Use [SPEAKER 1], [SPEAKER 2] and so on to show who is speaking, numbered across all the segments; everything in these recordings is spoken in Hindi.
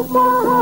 [SPEAKER 1] Oklahoma.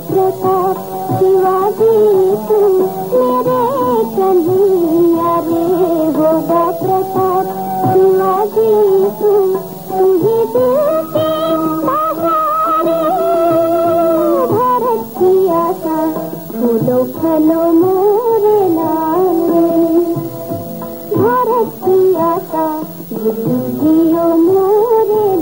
[SPEAKER 1] प्रताप शिवाजी, तू मेरे कन्हैया रे। होगा प्रताप शिवाजी, तू तुझे देते भारत की आशा मोरे लाल रे। भारत की आशा जियो मोरे